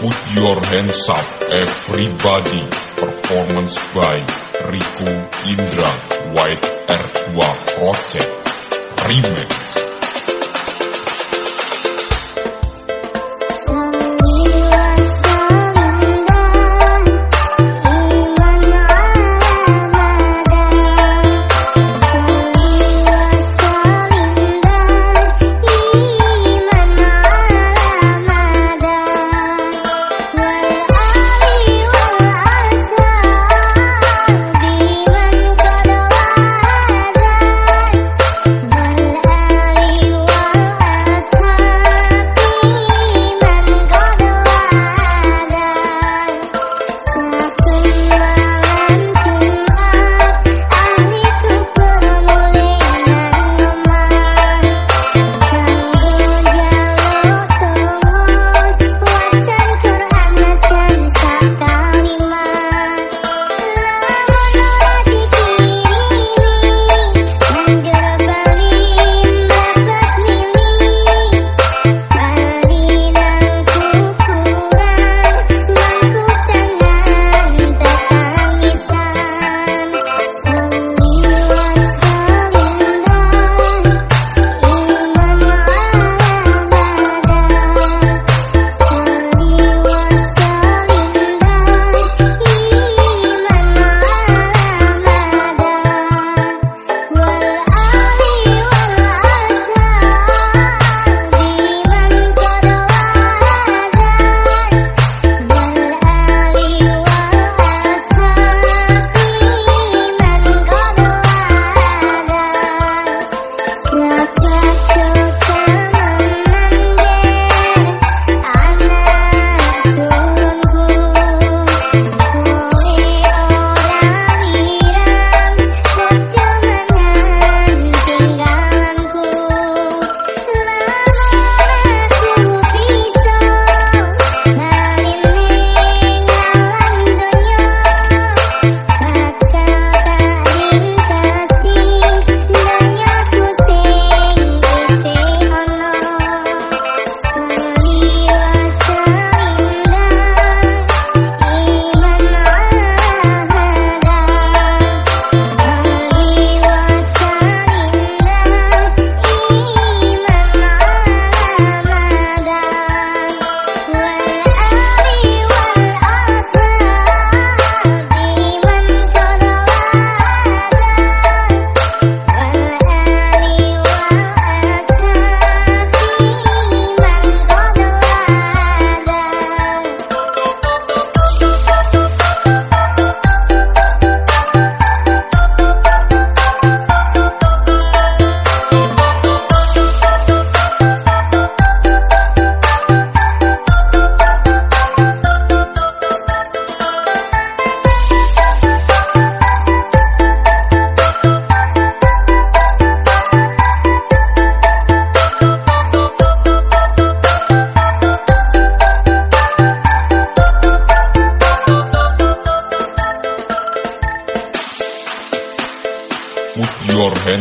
Put your hands up, everybody. Performance by Riku Indra, White R2 Project. Remix.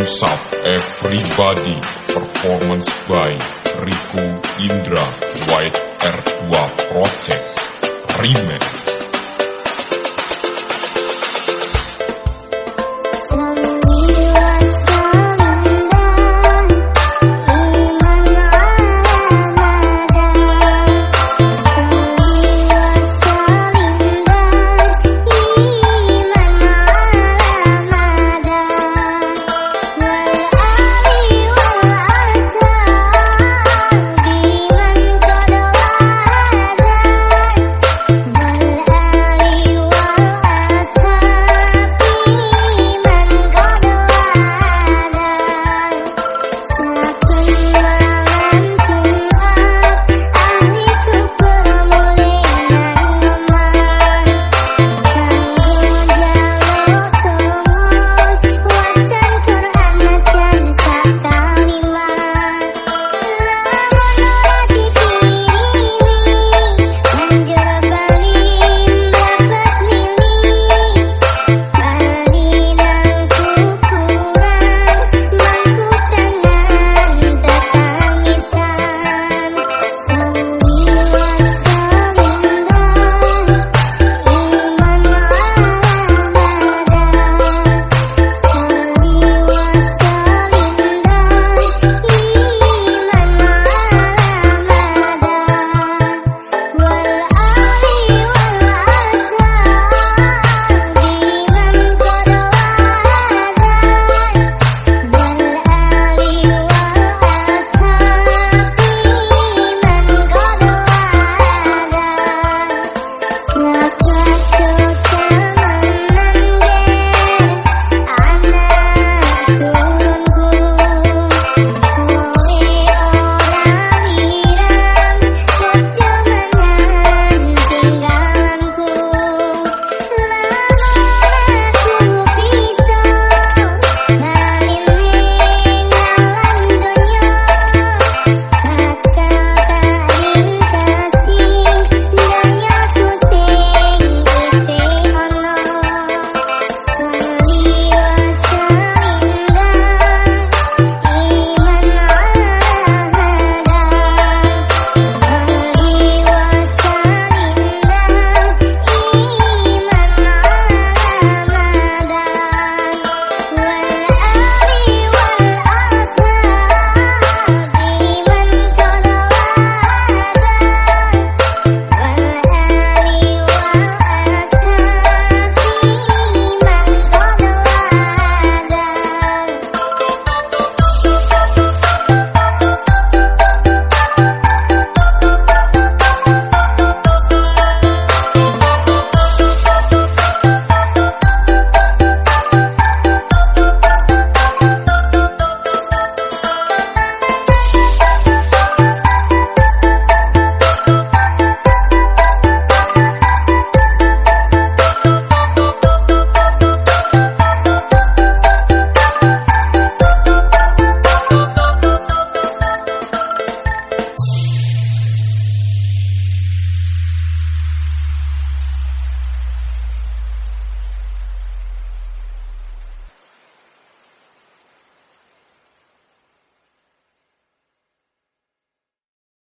Hands up, everybody. Performance by Riku Indra, White R2 Project. Remix.